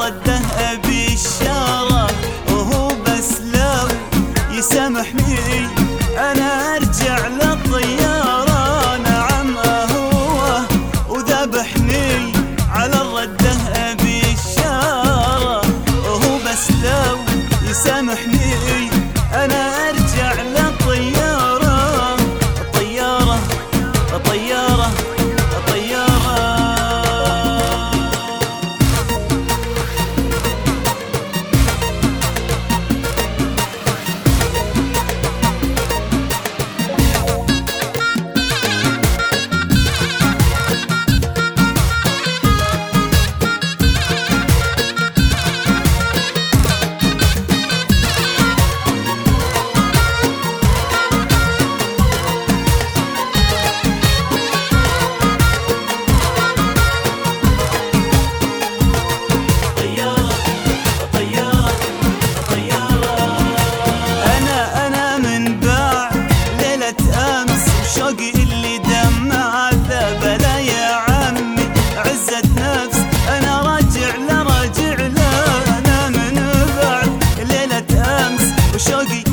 رده بالشارع وهو بس لو يسامحني. أنا أرجع للطيارة نعم اهوه وذبحني على رده بالشارع وهو بس لو يسامحني. أنا 小鱼。